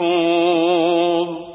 محفوظ